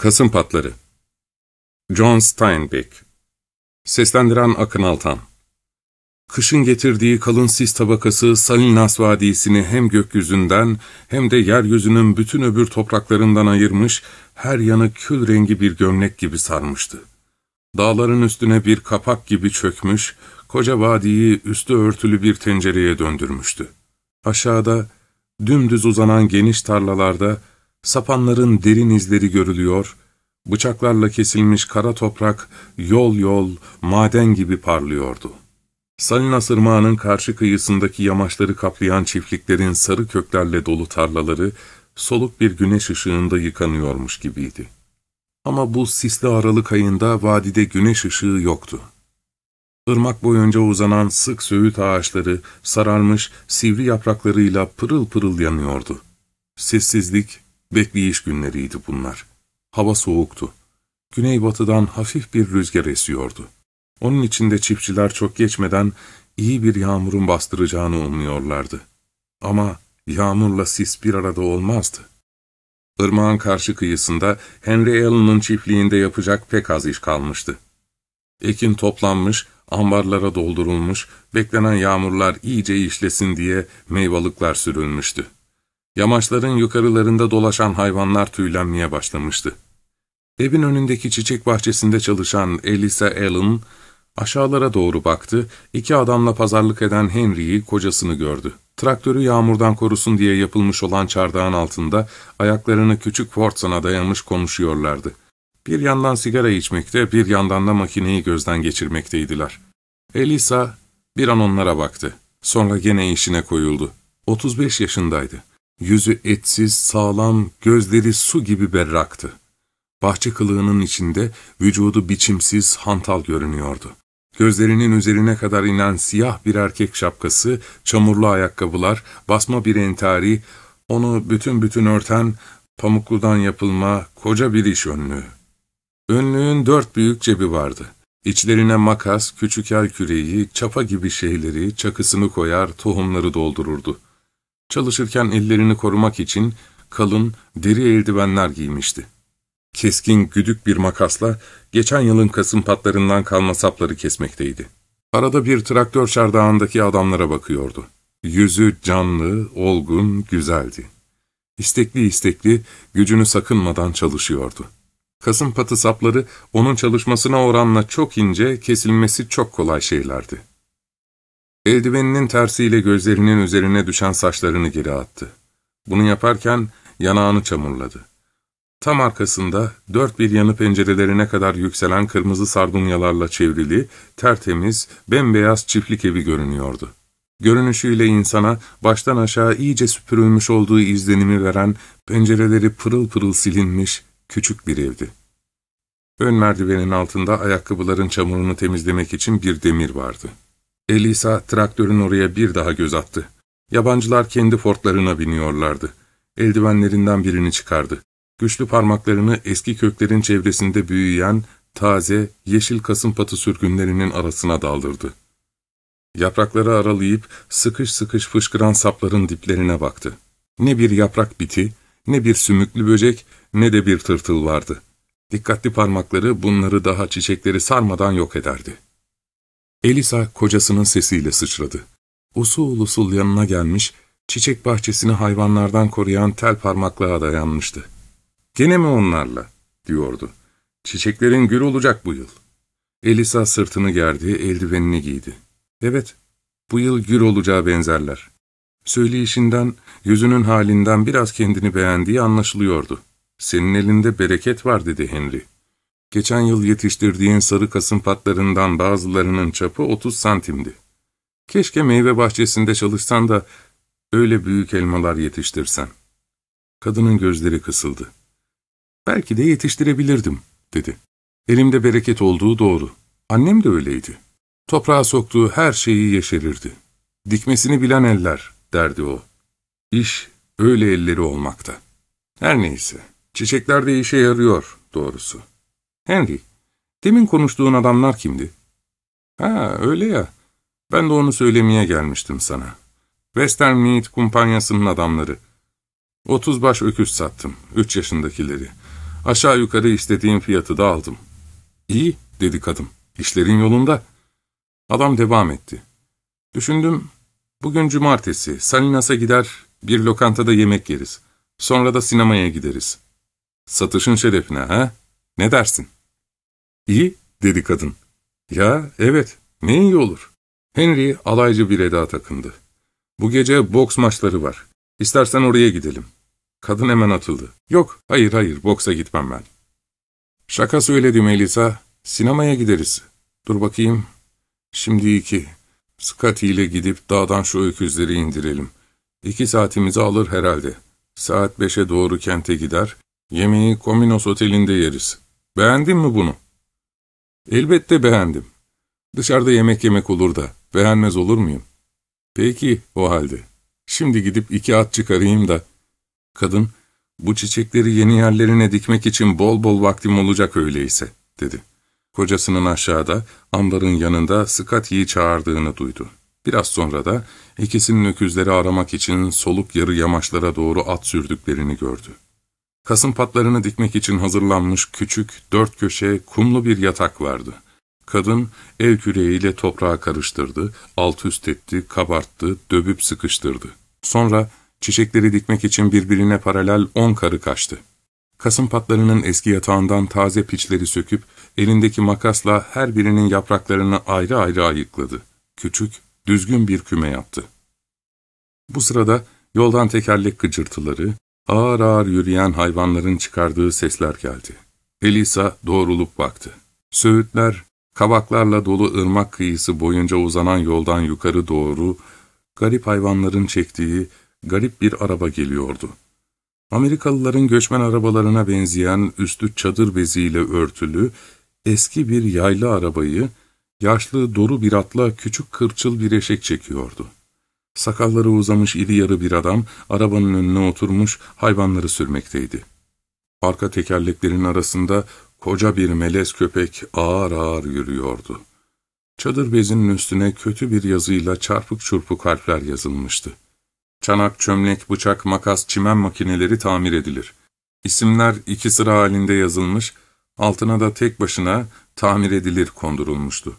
Kasım Patları John Steinbeck Seslendiren Akın Altan Kışın getirdiği kalın sis tabakası Salinas Vadisi'ni hem gökyüzünden hem de yeryüzünün bütün öbür topraklarından ayırmış, her yanı kül rengi bir gömlek gibi sarmıştı. Dağların üstüne bir kapak gibi çökmüş, koca vadiyi üstü örtülü bir tencereye döndürmüştü. Aşağıda, dümdüz uzanan geniş tarlalarda, sapanların derin izleri görülüyor, bıçaklarla kesilmiş kara toprak yol yol maden gibi parlıyordu. Salinas Irmağı'nın karşı kıyısındaki yamaçları kaplayan çiftliklerin sarı köklerle dolu tarlaları, soluk bir güneş ışığında yıkanıyormuş gibiydi. Ama bu sisli Aralık ayında vadide güneş ışığı yoktu. Irmak boyunca uzanan sık söğüt ağaçları sararmış sivri yapraklarıyla pırıl pırıl yanıyordu. Sessizlik, bekleyiş günleriydi bunlar. Hava soğuktu. Güneybatıdan hafif bir rüzgar esiyordu. Onun içinde çiftçiler çok geçmeden iyi bir yağmurun bastıracağını umuyorlardı. Ama yağmurla sis bir arada olmazdı. Irmağın karşı kıyısında Henry Allen'ın çiftliğinde yapacak pek az iş kalmıştı. Ekin toplanmış, ambarlara doldurulmuş, beklenen yağmurlar iyice işlesin diye meyvalıklar sürülmüştü. Yamaçların yukarılarında dolaşan hayvanlar tüylenmeye başlamıştı. Evin önündeki çiçek bahçesinde çalışan Elisa Allen, aşağılara doğru baktı, iki adamla pazarlık eden Henry'yi, kocasını gördü. Traktörü yağmurdan korusun diye yapılmış olan çardağın altında ayaklarını küçük Fordson'a dayamış konuşuyorlardı. Bir yandan sigara içmekte, bir yandan da makineyi gözden geçirmekteydiler. Elisa bir an onlara baktı. Sonra gene işine koyuldu. 35 yaşındaydı. Yüzü etsiz, sağlam, gözleri su gibi berraktı. Bahçe kılığının içinde vücudu biçimsiz, hantal görünüyordu. Gözlerinin üzerine kadar inen siyah bir erkek şapkası, çamurlu ayakkabılar, basma bir entari, onu bütün bütün örten, pamukludan yapılma koca bir iş önlüğü. Önlüğün dört büyük cebi vardı. İçlerine makas, küçük el küreği, çapa gibi şeyleri, çakısını koyar, tohumları doldururdu. Çalışırken ellerini korumak için kalın, deri eldivenler giymişti. Keskin, güdük bir makasla geçen yılın kasım patlarından kalma sapları kesmekteydi. Arada bir traktör çardağındaki adamlara bakıyordu. Yüzü canlı, olgun, güzeldi. İstekli istekli, gücünü sakınmadan çalışıyordu. Kasım patı sapları onun çalışmasına oranla çok ince, kesilmesi çok kolay şeylerdi. Eldiveninin tersiyle gözlerinin üzerine düşen saçlarını geri attı. Bunu yaparken yanağını çamurladı. Tam arkasında dört bir yanı pencerelerine kadar yükselen kırmızı sardunyalarla çevrili, tertemiz, bembeyaz çiftlik evi görünüyordu. Görünüşüyle insana baştan aşağı iyice süpürülmüş olduğu izlenimi veren, pencereleri pırıl pırıl silinmiş küçük bir evdi. Ön merdivenin altında ayakkabıların çamurunu temizlemek için bir demir vardı. Elisa traktörün oraya bir daha göz attı. Yabancılar kendi fortlarına biniyorlardı. Eldivenlerinden birini çıkardı. Güçlü parmaklarını eski köklerin çevresinde büyüyen, taze, yeşil kasım patı sürgünlerinin arasına daldırdı. Yaprakları aralayıp sıkış sıkış fışkıran sapların diplerine baktı. Ne bir yaprak biti, ne bir sümüklü böcek, ne de bir tırtıl vardı. Dikkatli parmakları bunları daha çiçekleri sarmadan yok ederdi. Elisa kocasının sesiyle sıçradı. Usul usul yanına gelmiş, çiçek bahçesini hayvanlardan koruyan tel parmaklığa dayanmıştı. ''Gene mi onlarla?'' diyordu. ''Çiçeklerin gül olacak bu yıl.'' Elisa sırtını gerdi, eldivenini giydi. ''Evet, bu yıl gül olacağı benzerler.'' Söyleyişinden, yüzünün halinden biraz kendini beğendiği anlaşılıyordu. ''Senin elinde bereket var.'' dedi Henry. Geçen yıl yetiştirdiğin sarı kasım patlarından bazılarının çapı 30 santimdi. Keşke meyve bahçesinde çalışsan da öyle büyük elmalar yetiştirsen. Kadının gözleri kısıldı. Belki de yetiştirebilirdim, dedi. Elimde bereket olduğu doğru. Annem de öyleydi. Toprağa soktuğu her şeyi yeşerirdi. Dikmesini bilen eller, derdi o. İş öyle elleri olmakta. Her neyse, çiçekler de işe yarıyor doğrusu. Henry, demin konuştuğun adamlar kimdi? Ha, öyle ya. Ben de onu söylemeye gelmiştim sana. Western Meat kumpanyasının adamları. Otuz baş öküz sattım, üç yaşındakileri. Aşağı yukarı istediğim fiyatı da aldım. İyi, dedi kadın. İşlerin yolunda. Adam devam etti. Düşündüm, bugün cumartesi, Salinas'a gider, bir lokantada yemek yeriz. Sonra da sinemaya gideriz. Satışın şerefine, ha? Ne dersin? İyi, dedi kadın. Ya, evet, ne iyi olur. Henry alaycı bir eda takındı. Bu gece boks maçları var. İstersen oraya gidelim. Kadın hemen atıldı. Yok, hayır hayır, boksa gitmem ben. Şaka söyledim Elisa. Sinemaya gideriz. Dur bakayım. Şimdi iki. Scotty ile gidip dağdan şu öküzleri indirelim. İki saatimizi alır herhalde. Saat beşe doğru kente gider. Yemeği Kominos Oteli'nde yeriz. Beğendin mi bunu? Elbette beğendim. Dışarıda yemek yemek olur da beğenmez olur muyum? Peki o halde. Şimdi gidip iki at çıkarayım da. Kadın, bu çiçekleri yeni yerlerine dikmek için bol bol vaktim olacak öyleyse, dedi. Kocasının aşağıda, ambarın yanında Scotty'yi çağırdığını duydu. Biraz sonra da ikisinin öküzleri aramak için soluk yarı yamaçlara doğru at sürdüklerini gördü. Kasım patlarını dikmek için hazırlanmış küçük, dört köşe, kumlu bir yatak vardı. Kadın el küreğiyle toprağa karıştırdı, alt üst etti, kabarttı, dövüp sıkıştırdı. Sonra çiçekleri dikmek için birbirine paralel on karı kaçtı. Kasım patlarının eski yatağından taze piçleri söküp, elindeki makasla her birinin yapraklarını ayrı ayrı ayıkladı. Küçük, düzgün bir küme yaptı. Bu sırada yoldan tekerlek gıcırtıları, ağır ağır yürüyen hayvanların çıkardığı sesler geldi. Elisa doğrulup baktı. Söğütler, kavaklarla dolu ırmak kıyısı boyunca uzanan yoldan yukarı doğru, garip hayvanların çektiği garip bir araba geliyordu. Amerikalıların göçmen arabalarına benzeyen üstü çadır beziyle örtülü, eski bir yaylı arabayı, yaşlı doru bir atla küçük kırçıl bir eşek çekiyordu. Sakalları uzamış iri yarı bir adam, arabanın önüne oturmuş hayvanları sürmekteydi. Arka tekerleklerin arasında koca bir melez köpek ağır ağır yürüyordu. Çadır bezinin üstüne kötü bir yazıyla çarpık çurpuk harfler yazılmıştı. Çanak, çömlek, bıçak, makas, çimen makineleri tamir edilir. İsimler iki sıra halinde yazılmış, altına da tek başına tamir edilir kondurulmuştu.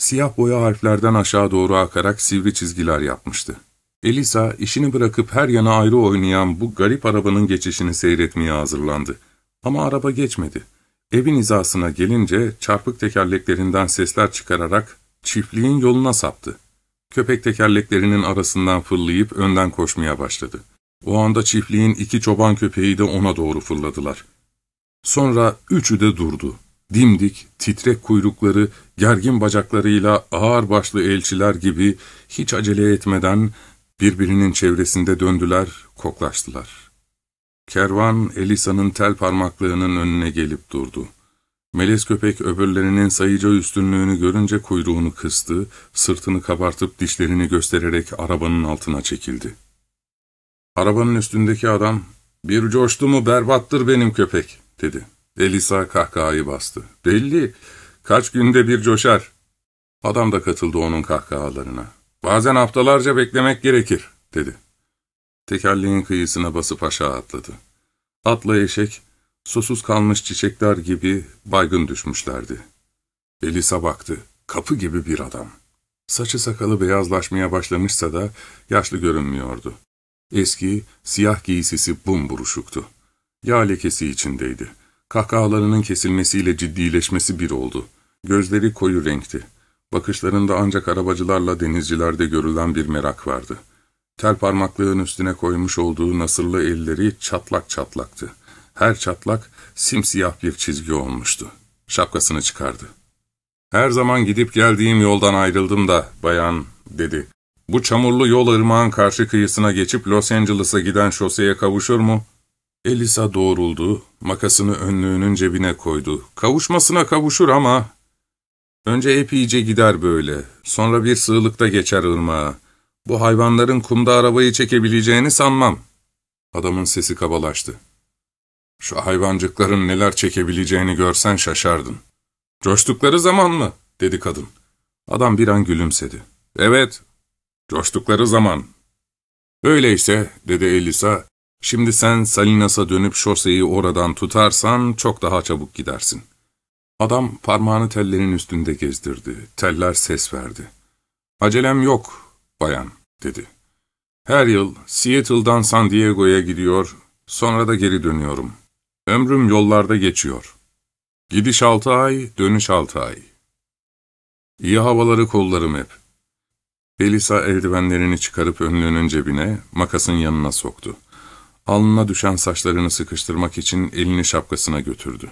Siyah boya harflerden aşağı doğru akarak sivri çizgiler yapmıştı. Elisa işini bırakıp her yana ayrı oynayan bu garip arabanın geçişini seyretmeye hazırlandı. Ama araba geçmedi. Evin hizasına gelince çarpık tekerleklerinden sesler çıkararak çiftliğin yoluna saptı. Köpek tekerleklerinin arasından fırlayıp önden koşmaya başladı. O anda çiftliğin iki çoban köpeği de ona doğru fırladılar. Sonra üçü de durdu. Dimdik, titrek kuyrukları, gergin bacaklarıyla ağır başlı elçiler gibi hiç acele etmeden birbirinin çevresinde döndüler, koklaştılar. Kervan, Elisa'nın tel parmaklığının önüne gelip durdu. Melez köpek öbürlerinin sayıca üstünlüğünü görünce kuyruğunu kıstı, sırtını kabartıp dişlerini göstererek arabanın altına çekildi. Arabanın üstündeki adam, ''Bir coştu mu berbattır benim köpek.'' dedi. Elisa kahkahayı bastı. ''Belli, kaç günde bir coşar.'' Adam da katıldı onun kahkahalarına. ''Bazen haftalarca beklemek gerekir.'' dedi. Tekerleğin kıyısına basıp aşağı atladı. Atla eşek, susuz kalmış çiçekler gibi baygın düşmüşlerdi. Elisa baktı, kapı gibi bir adam. Saçı sakalı beyazlaşmaya başlamışsa da yaşlı görünmüyordu. Eski, siyah giysisi bumburuşuktu. Yağ lekesi içindeydi. Kahkahalarının kesilmesiyle ciddileşmesi bir oldu. Gözleri koyu renkti. Bakışlarında ancak arabacılarla denizcilerde görülen bir merak vardı. Tel parmaklığın üstüne koymuş olduğu nasırlı elleri çatlak çatlaktı. Her çatlak simsiyah bir çizgi olmuştu. Şapkasını çıkardı. ''Her zaman gidip geldiğim yoldan ayrıldım da, bayan.'' dedi. ''Bu çamurlu yol ırmağın karşı kıyısına geçip Los Angeles'a giden şoseye kavuşur mu?'' Elisa doğruldu, makasını önlüğünün cebine koydu. ''Kavuşmasına kavuşur ama...'' ''Önce epeyce gider böyle, sonra bir sığlıkta geçer ırmağa. Bu hayvanların kumda arabayı çekebileceğini sanmam.'' Adamın sesi kabalaştı. Şu hayvancıkların neler çekebileceğini görsen şaşardın. Coştukları zaman mı? dedi kadın. Adam bir an gülümsedi. Evet, coştukları zaman. Öyleyse, dedi Elisa, Şimdi sen Salinas'a dönüp şoseyi oradan tutarsan çok daha çabuk gidersin. Adam parmağını tellerin üstünde gezdirdi. Teller ses verdi. Acelem yok, bayan, dedi. Her yıl Seattle'dan San Diego'ya gidiyor, sonra da geri dönüyorum. Ömrüm yollarda geçiyor. Gidiş altı ay, dönüş altı ay. İyi havaları kollarım hep. Elisa eldivenlerini çıkarıp önlüğünün cebine, makasın yanına soktu. Alnına düşen saçlarını sıkıştırmak için elini şapkasına götürdü.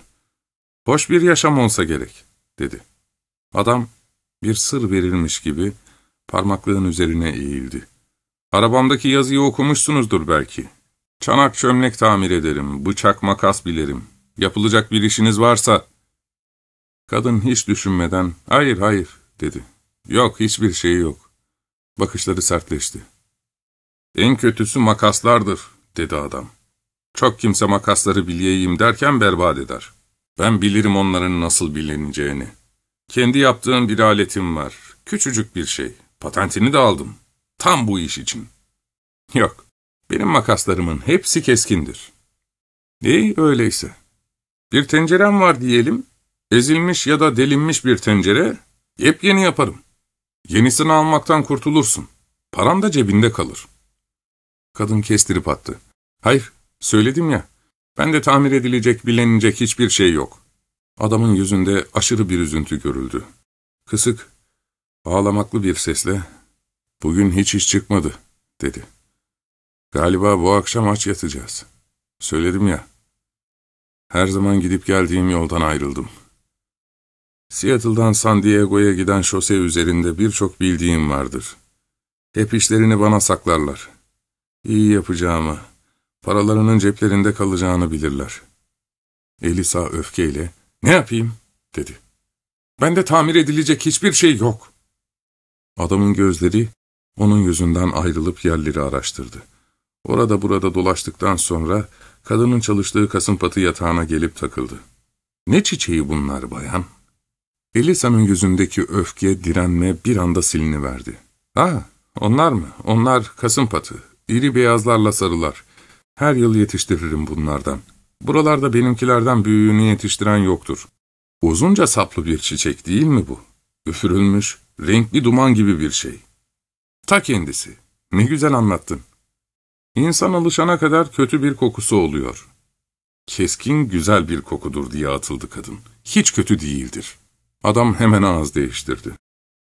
Hoş bir yaşam olsa gerek, dedi. Adam bir sır verilmiş gibi parmaklığın üzerine eğildi. Arabamdaki yazıyı okumuşsunuzdur belki. Çanak çömlek tamir ederim, bıçak makas bilirim. Yapılacak bir işiniz varsa... Kadın hiç düşünmeden, hayır hayır, dedi. Yok, hiçbir şey yok. Bakışları sertleşti. En kötüsü makaslardır, dedi adam. Çok kimse makasları bileyim derken berbat eder. Ben bilirim onların nasıl bilineceğini. Kendi yaptığım bir aletim var. Küçücük bir şey. Patentini de aldım. Tam bu iş için. Yok, benim makaslarımın hepsi keskindir. İyi öyleyse. Bir tencerem var diyelim, ezilmiş ya da delinmiş bir tencere, yepyeni yaparım. Yenisini almaktan kurtulursun. Param da cebinde kalır. Kadın kestirip attı. Hayır, söyledim ya, ben de tamir edilecek, bilenecek hiçbir şey yok. Adamın yüzünde aşırı bir üzüntü görüldü. Kısık, ağlamaklı bir sesle, ''Bugün hiç iş çıkmadı.'' dedi. ''Galiba bu akşam aç yatacağız. Söyledim ya, her zaman gidip geldiğim yoldan ayrıldım. Seattle'dan San Diego'ya giden şose üzerinde birçok bildiğim vardır. Hep işlerini bana saklarlar. İyi yapacağımı, paralarının ceplerinde kalacağını bilirler. Elisa öfkeyle, ''Ne yapayım?'' dedi. ''Bende tamir edilecek hiçbir şey yok.'' Adamın gözleri onun yüzünden ayrılıp yerleri araştırdı. Orada burada dolaştıktan sonra kadının çalıştığı kasımpatı yatağına gelip takıldı. ''Ne çiçeği bunlar bayan?'' Elisa'nın yüzündeki öfke, direnme bir anda siliniverdi. ''Ha, onlar mı? Onlar kasımpatı. İri beyazlarla sarılar. Her yıl yetiştiririm bunlardan. Buralarda benimkilerden büyüğünü yetiştiren yoktur. Uzunca saplı bir çiçek değil mi bu? Üfürülmüş, renkli duman gibi bir şey. Ta kendisi. Ne güzel anlattın. İnsan alışana kadar kötü bir kokusu oluyor. Keskin güzel bir kokudur diye atıldı kadın. Hiç kötü değildir. Adam hemen ağız değiştirdi.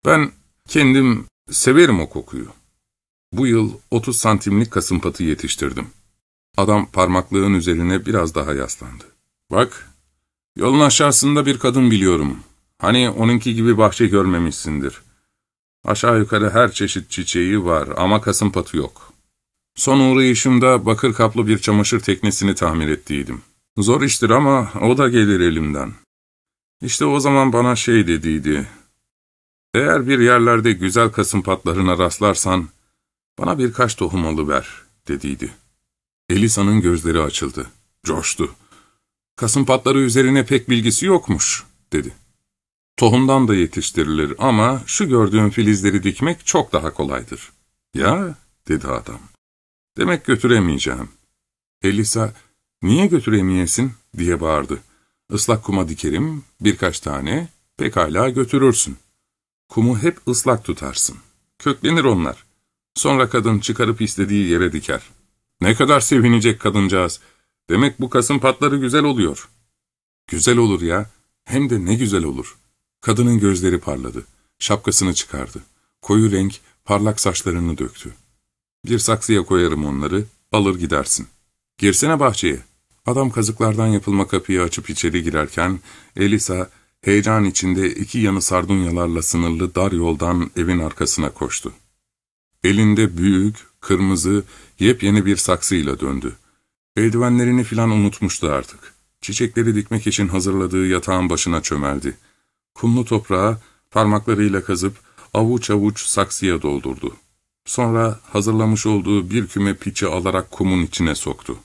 Ben kendim severim o kokuyu. Bu yıl 30 santimlik kasımpatı yetiştirdim. Adam parmaklığın üzerine biraz daha yaslandı. Bak, yolun aşağısında bir kadın biliyorum. Hani onunki gibi bahçe görmemişsindir. Aşağı yukarı her çeşit çiçeği var ama kasımpatı yok. Son uğrayışımda bakır kaplı bir çamaşır teknesini tamir ettiydim. Zor iştir ama o da gelir elimden. İşte o zaman bana şey dediydi. Eğer bir yerlerde güzel kasımpatlarına rastlarsan, bana birkaç tohum alıver, dediydi. Elisa'nın gözleri açıldı. Coştu. Kasımpatları üzerine pek bilgisi yokmuş, dedi. Tohumdan da yetiştirilir ama şu gördüğüm filizleri dikmek çok daha kolaydır. Ya, dedi adam. Demek götüremeyeceğim. Elisa, niye götüremeyesin, diye bağırdı. Islak kuma dikerim, birkaç tane, pekala götürürsün. Kumu hep ıslak tutarsın. Köklenir onlar. Sonra kadın çıkarıp istediği yere diker. Ne kadar sevinecek kadıncağız. Demek bu kasım patları güzel oluyor. Güzel olur ya. Hem de ne güzel olur. Kadının gözleri parladı. Şapkasını çıkardı. Koyu renk, parlak saçlarını döktü. Bir saksıya koyarım onları, alır gidersin. Girsene bahçeye. Adam kazıklardan yapılma kapıyı açıp içeri girerken, Elisa, heyecan içinde iki yanı sardunyalarla sınırlı dar yoldan evin arkasına koştu. Elinde büyük, kırmızı, yepyeni bir saksıyla döndü. Eldivenlerini filan unutmuştu artık. Çiçekleri dikmek için hazırladığı yatağın başına çömeldi. Kumlu toprağı parmaklarıyla kazıp avuç avuç saksıya doldurdu. Sonra hazırlamış olduğu bir küme piçi alarak kumun içine soktu.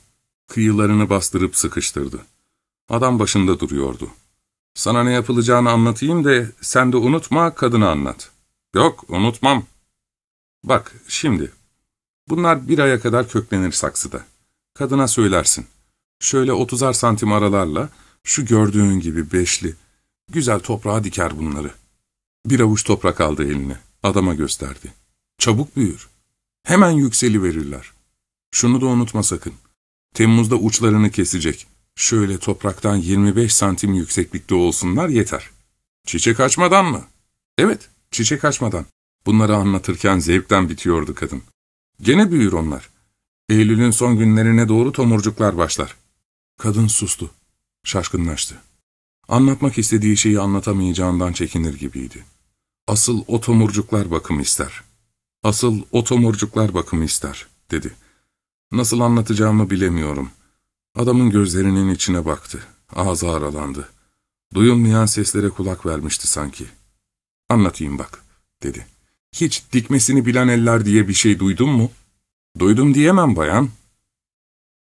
Kıyılarını bastırıp sıkıştırdı. Adam başında duruyordu. Sana ne yapılacağını anlatayım da sen de unutma kadını anlat. Yok unutmam. Bak şimdi Bunlar bir aya kadar köklenir saksıda. Kadına söylersin. Şöyle otuzar santim aralarla, şu gördüğün gibi beşli, güzel toprağa diker bunları. Bir avuç toprak aldı eline, adama gösterdi. Çabuk büyür. Hemen yükseli verirler. Şunu da unutma sakın. Temmuz'da uçlarını kesecek. Şöyle topraktan 25 santim yükseklikte olsunlar yeter. Çiçek açmadan mı? Evet, çiçek açmadan. Bunları anlatırken zevkten bitiyordu kadın. Gene büyür onlar. Eylül'ün son günlerine doğru tomurcuklar başlar. Kadın sustu. Şaşkınlaştı. Anlatmak istediği şeyi anlatamayacağından çekinir gibiydi. Asıl o tomurcuklar bakım ister. Asıl o tomurcuklar bakım ister, dedi. Nasıl anlatacağımı bilemiyorum. Adamın gözlerinin içine baktı. Ağzı aralandı. Duyulmayan seslere kulak vermişti sanki. Anlatayım bak, dedi. Hiç dikmesini bilen eller diye bir şey duydun mu? Duydum diyemem bayan.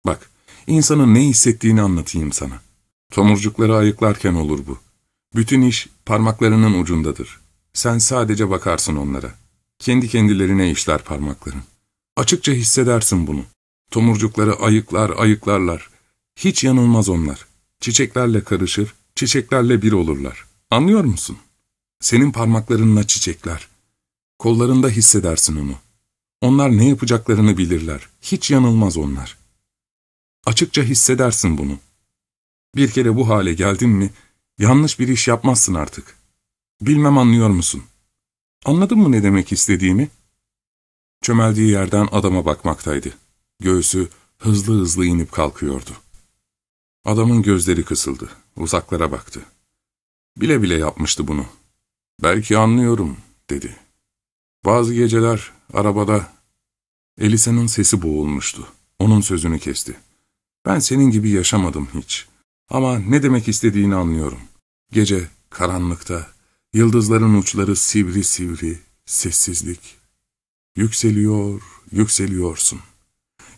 Bak, insanın ne hissettiğini anlatayım sana. Tomurcukları ayıklarken olur bu. Bütün iş parmaklarının ucundadır. Sen sadece bakarsın onlara. Kendi kendilerine işler parmakların. Açıkça hissedersin bunu. Tomurcukları ayıklar ayıklarlar. Hiç yanılmaz onlar. Çiçeklerle karışır, çiçeklerle bir olurlar. Anlıyor musun? Senin parmaklarınla çiçekler. Kollarında hissedersin onu. Onlar ne yapacaklarını bilirler. Hiç yanılmaz onlar. Açıkça hissedersin bunu. Bir kere bu hale geldin mi, yanlış bir iş yapmazsın artık. Bilmem anlıyor musun? Anladın mı ne demek istediğimi? Çömeldiği yerden adama bakmaktaydı. Göğsü hızlı hızlı inip kalkıyordu. Adamın gözleri kısıldı. Uzaklara baktı. Bile bile yapmıştı bunu. Belki anlıyorum, dedi. Bazı geceler arabada Elisa'nın sesi boğulmuştu. Onun sözünü kesti. Ben senin gibi yaşamadım hiç. Ama ne demek istediğini anlıyorum. Gece, karanlıkta, yıldızların uçları sivri sivri, sessizlik. Yükseliyor, yükseliyorsun.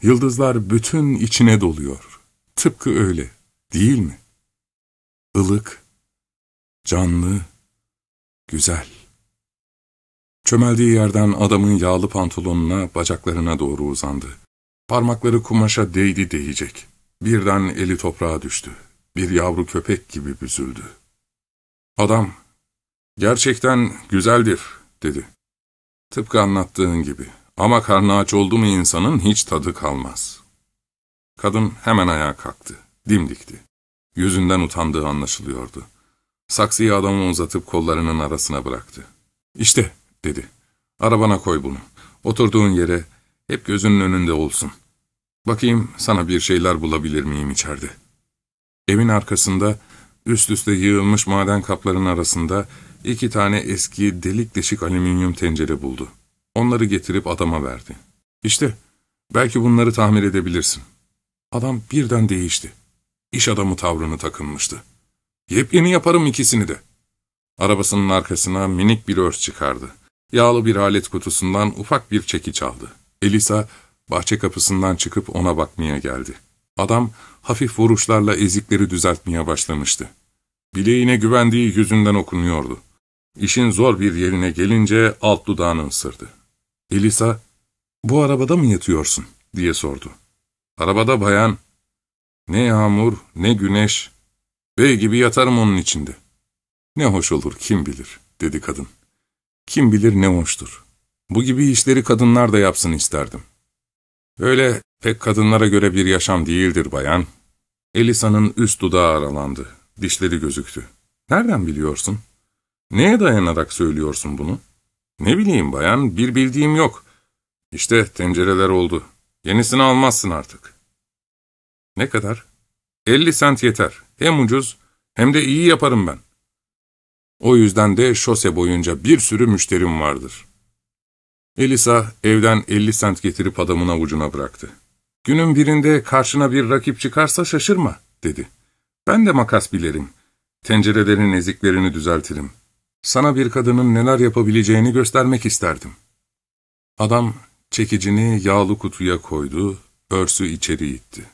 Yıldızlar bütün içine doluyor. Tıpkı öyle, değil mi? Ilık, canlı, güzel. Çömeldiği yerden adamın yağlı pantolonuna, bacaklarına doğru uzandı. Parmakları kumaşa değdi değecek. Birden eli toprağa düştü. Bir yavru köpek gibi büzüldü. Adam, gerçekten güzeldir, dedi. Tıpkı anlattığın gibi. Ama karnı aç oldu mu insanın hiç tadı kalmaz. Kadın hemen ayağa kalktı, dimdikti. Yüzünden utandığı anlaşılıyordu. Saksıyı adamı uzatıp kollarının arasına bıraktı. İşte, dedi. Arabana koy bunu. Oturduğun yere hep gözünün önünde olsun. Bakayım sana bir şeyler bulabilir miyim içeride. Evin arkasında üst üste yığılmış maden kapların arasında iki tane eski delik deşik alüminyum tencere buldu. Onları getirip adama verdi. İşte, belki bunları tamir edebilirsin. Adam birden değişti. İş adamı tavrını takınmıştı. Yepyeni yaparım ikisini de. Arabasının arkasına minik bir örs çıkardı. Yağlı bir alet kutusundan ufak bir çekiç aldı. Elisa bahçe kapısından çıkıp ona bakmaya geldi. Adam hafif vuruşlarla ezikleri düzeltmeye başlamıştı. Bileğine güvendiği yüzünden okunuyordu. İşin zor bir yerine gelince alt dudağını ısırdı. Elisa, ''Bu arabada mı yatıyorsun?'' diye sordu. ''Arabada bayan. Ne yağmur, ne güneş. Bey gibi yatarım onun içinde.'' ''Ne hoş olur, kim bilir.'' dedi kadın. ''Kim bilir ne hoştur. Bu gibi işleri kadınlar da yapsın isterdim.'' Öyle pek kadınlara göre bir yaşam değildir bayan. Elisa'nın üst dudağı aralandı. Dişleri gözüktü. ''Nereden biliyorsun? Neye dayanarak söylüyorsun bunu?'' Ne bileyim bayan, bir bildiğim yok. İşte tencereler oldu. Yenisini almazsın artık. Ne kadar? 50 sent yeter. Hem ucuz hem de iyi yaparım ben. O yüzden de şose boyunca bir sürü müşterim vardır. Elisa evden 50 sent getirip adamın avucuna bıraktı. Günün birinde karşına bir rakip çıkarsa şaşırma, dedi. Ben de makas bilirim. Tencerelerin eziklerini düzeltirim. Sana bir kadının neler yapabileceğini göstermek isterdim. Adam çekicini yağlı kutuya koydu, örsü içeri itti.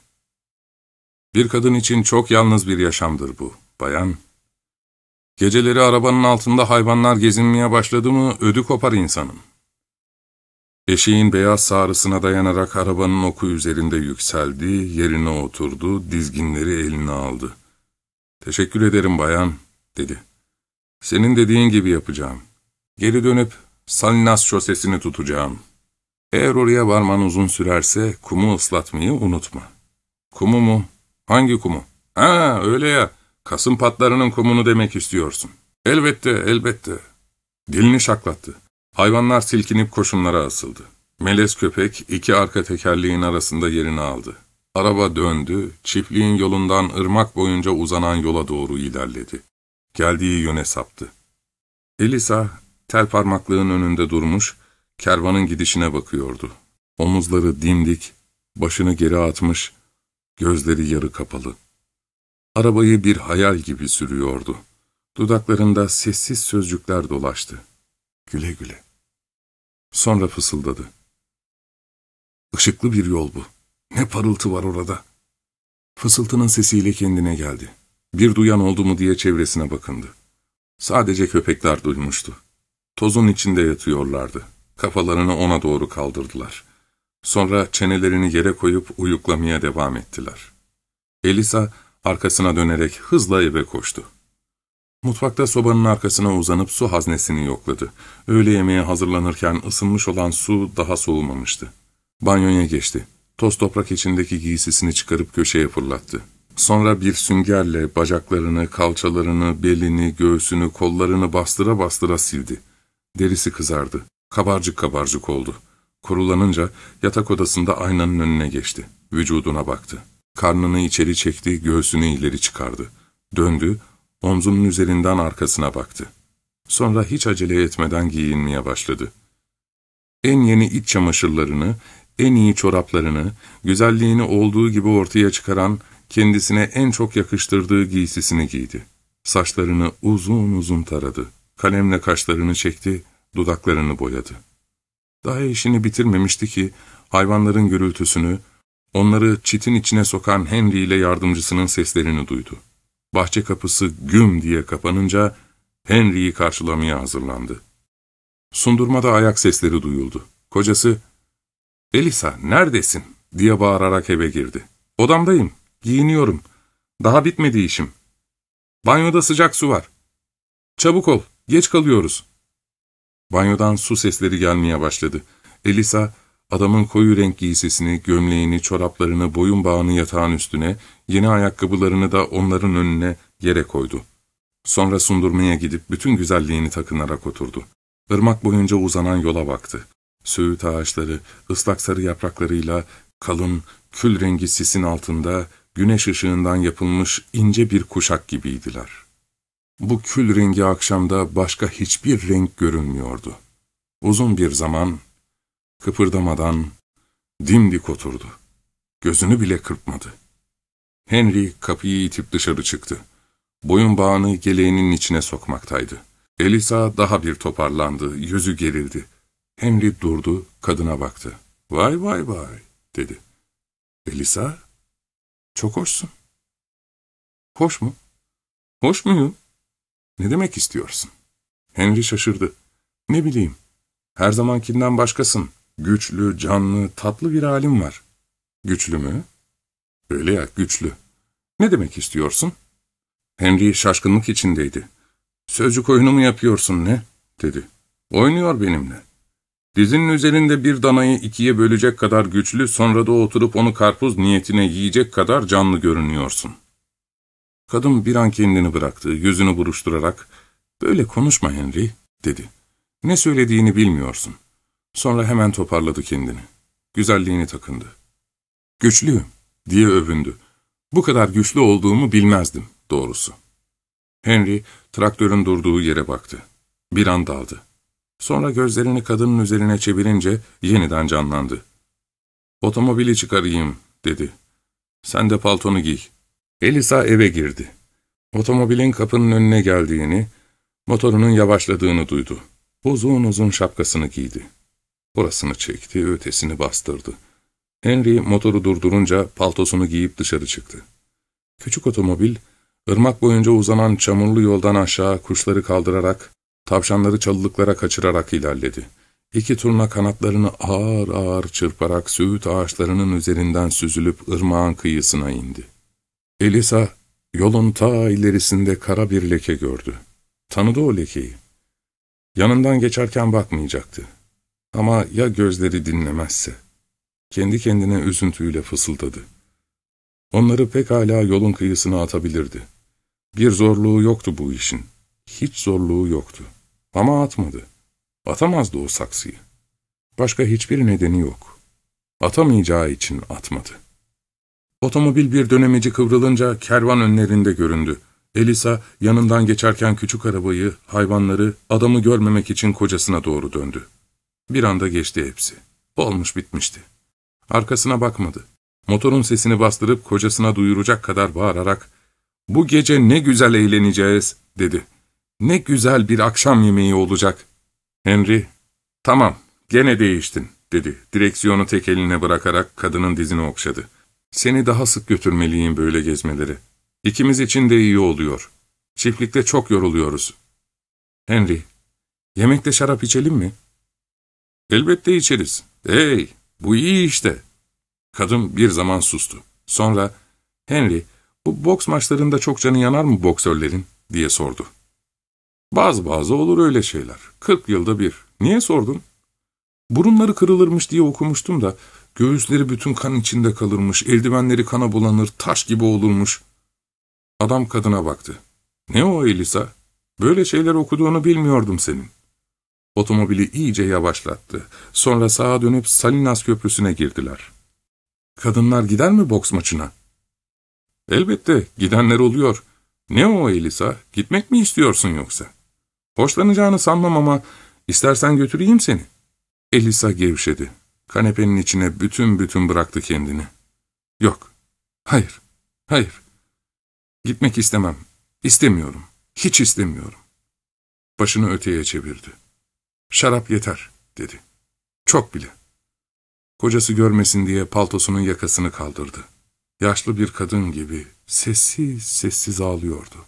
Bir kadın için çok yalnız bir yaşamdır bu, bayan. Geceleri arabanın altında hayvanlar gezinmeye başladı mı ödü kopar insanın. Eşeğin beyaz sağrısına dayanarak arabanın oku üzerinde yükseldi, yerine oturdu, dizginleri eline aldı. ''Teşekkür ederim bayan.'' dedi. ''Senin dediğin gibi yapacağım. Geri dönüp Salinas şosesini tutacağım. Eğer oraya varman uzun sürerse kumu ıslatmayı unutma.'' ''Kumu mu? Hangi kumu?'' ''Ha öyle ya, kasım patlarının kumunu demek istiyorsun.'' ''Elbette, elbette.'' Dilini şaklattı. Hayvanlar silkinip koşunlara asıldı. Melez köpek iki arka tekerleğin arasında yerini aldı. Araba döndü, çiftliğin yolundan ırmak boyunca uzanan yola doğru ilerledi. Geldiği yöne saptı. Elisa, tel parmaklığın önünde durmuş, kervanın gidişine bakıyordu. Omuzları dimdik, başını geri atmış, gözleri yarı kapalı. Arabayı bir hayal gibi sürüyordu. Dudaklarında sessiz sözcükler dolaştı. Güle güle. Sonra fısıldadı. Işıklı bir yol bu. Ne parıltı var orada. Fısıltının sesiyle kendine geldi. Bir duyan oldu mu diye çevresine bakındı. Sadece köpekler duymuştu. Tozun içinde yatıyorlardı. Kafalarını ona doğru kaldırdılar. Sonra çenelerini yere koyup uyuklamaya devam ettiler. Elisa arkasına dönerek hızla eve koştu. Mutfakta sobanın arkasına uzanıp su haznesini yokladı. Öğle yemeğe hazırlanırken ısınmış olan su daha soğumamıştı. Banyoya geçti. Toz toprak içindeki giysisini çıkarıp köşeye fırlattı. Sonra bir süngerle bacaklarını, kalçalarını, belini, göğsünü, kollarını bastıra bastıra sildi. Derisi kızardı. Kabarcık kabarcık oldu. Kurulanınca yatak odasında aynanın önüne geçti. Vücuduna baktı. Karnını içeri çekti, göğsünü ileri çıkardı. Döndü, omzunun üzerinden arkasına baktı. Sonra hiç acele etmeden giyinmeye başladı. En yeni iç çamaşırlarını, en iyi çoraplarını, güzelliğini olduğu gibi ortaya çıkaran, kendisine en çok yakıştırdığı giysisini giydi. Saçlarını uzun uzun taradı. Kalemle kaşlarını çekti, dudaklarını boyadı. Daha işini bitirmemişti ki hayvanların gürültüsünü, onları çitin içine sokan Henry ile yardımcısının seslerini duydu. Bahçe kapısı güm diye kapanınca Henry'i karşılamaya hazırlandı. Sundurmada ayak sesleri duyuldu. Kocası, ''Elisa, neredesin?'' diye bağırarak eve girdi. ''Odamdayım, giyiniyorum. Daha bitmedi işim. Banyoda sıcak su var. Çabuk ol, geç kalıyoruz.'' Banyodan su sesleri gelmeye başladı. Elisa, adamın koyu renk giysisini, gömleğini, çoraplarını, boyun bağını yatağın üstüne, yeni ayakkabılarını da onların önüne yere koydu. Sonra sundurmaya gidip bütün güzelliğini takınarak oturdu. Irmak boyunca uzanan yola baktı. Söğüt ağaçları, ıslak sarı yapraklarıyla kalın, kül rengi sisin altında güneş ışığından yapılmış ince bir kuşak gibiydiler. Bu kül rengi akşamda başka hiçbir renk görünmüyordu. Uzun bir zaman, kıpırdamadan, dimdik oturdu. Gözünü bile kırpmadı. Henry kapıyı itip dışarı çıktı. Boyun bağını geleğinin içine sokmaktaydı. Elisa daha bir toparlandı, yüzü gerildi. Henry durdu, kadına baktı. ''Vay vay vay'' dedi. ''Elisa, çok hoşsun.'' ''Hoş mu? Hoş muyum? Ne demek istiyorsun?'' Henry şaşırdı. ''Ne bileyim, her zamankinden başkasın. Güçlü, canlı, tatlı bir halim var.'' ''Güçlü mü?'' ''Öyle ya, güçlü. Ne demek istiyorsun?'' Henry şaşkınlık içindeydi. ''Sözcük oyunu mu yapıyorsun ne?'' dedi. ''Oynuyor benimle. Dizinin üzerinde bir danayı ikiye bölecek kadar güçlü, sonra da oturup onu karpuz niyetine yiyecek kadar canlı görünüyorsun.'' Kadın bir an kendini bıraktı, yüzünü buruşturarak, ''Böyle konuşma Henry.'' dedi. ''Ne söylediğini bilmiyorsun.'' Sonra hemen toparladı kendini. Güzelliğini takındı. ''Güçlüyüm.'' diye övündü. ''Bu kadar güçlü olduğumu bilmezdim doğrusu.'' Henry, traktörün durduğu yere baktı. Bir an daldı. Sonra gözlerini kadının üzerine çevirince yeniden canlandı. ''Otomobili çıkarayım.'' dedi. ''Sen de paltonu giy.'' Elisa eve girdi. Otomobilin kapının önüne geldiğini, motorunun yavaşladığını duydu. Uzun uzun şapkasını giydi. Burasını çekti, ötesini bastırdı. Henry motoru durdurunca paltosunu giyip dışarı çıktı. Küçük otomobil, ırmak boyunca uzanan çamurlu yoldan aşağı kuşları kaldırarak, tavşanları çalılıklara kaçırarak ilerledi. İki turna kanatlarını ağır ağır çırparak söğüt ağaçlarının üzerinden süzülüp ırmağın kıyısına indi. Elisa, yolun ta ilerisinde kara bir leke gördü. Tanıdı o lekeyi. Yanından geçerken bakmayacaktı. Ama ya gözleri dinlemezse? Kendi kendine üzüntüyle fısıldadı. Onları pekala yolun kıyısına atabilirdi. Bir zorluğu yoktu bu işin. Hiç zorluğu yoktu. Ama atmadı. Atamazdı o saksıyı. Başka hiçbir nedeni yok. Atamayacağı için atmadı. Otomobil bir dönemeci kıvrılınca kervan önlerinde göründü. Elisa yanından geçerken küçük arabayı, hayvanları, adamı görmemek için kocasına doğru döndü. Bir anda geçti hepsi. Olmuş bitmişti. Arkasına bakmadı. Motorun sesini bastırıp kocasına duyuracak kadar bağırarak ''Bu gece ne güzel eğleneceğiz.'' dedi. ''Ne güzel bir akşam yemeği olacak.'' Henry ''Tamam, gene değiştin.'' dedi. Direksiyonu tek eline bırakarak kadının dizini okşadı. ''Seni daha sık götürmeliyim böyle gezmeleri. İkimiz için de iyi oluyor. Çiftlikte çok yoruluyoruz.'' Henry ''Yemekte şarap içelim mi?'' ''Elbette içeriz. Hey, bu iyi işte.'' Kadın bir zaman sustu. Sonra, ''Henry, bu boks maçlarında çok canı yanar mı boksörlerin?'' diye sordu. ''Bazı bazı olur öyle şeyler. Kırk yılda bir. Niye sordun?'' Burunları kırılırmış diye okumuştum da, göğüsleri bütün kan içinde kalırmış, eldivenleri kana bulanır, taş gibi olurmuş. Adam kadına baktı. ''Ne o Elisa? Böyle şeyler okuduğunu bilmiyordum senin.'' Otomobili iyice yavaşlattı. Sonra sağa dönüp Salinas Köprüsü'ne girdiler. Kadınlar gider mi boks maçına? Elbette, gidenler oluyor. Ne o Elisa, gitmek mi istiyorsun yoksa? Hoşlanacağını sanmam ama istersen götüreyim seni. Elisa gevşedi. Kanepenin içine bütün bütün bıraktı kendini. Yok, hayır, hayır. Gitmek istemem, istemiyorum, hiç istemiyorum. Başını öteye çevirdi. Şarap yeter, dedi. Çok bile. Kocası görmesin diye paltosunun yakasını kaldırdı. Yaşlı bir kadın gibi sessiz sessiz ağlıyordu.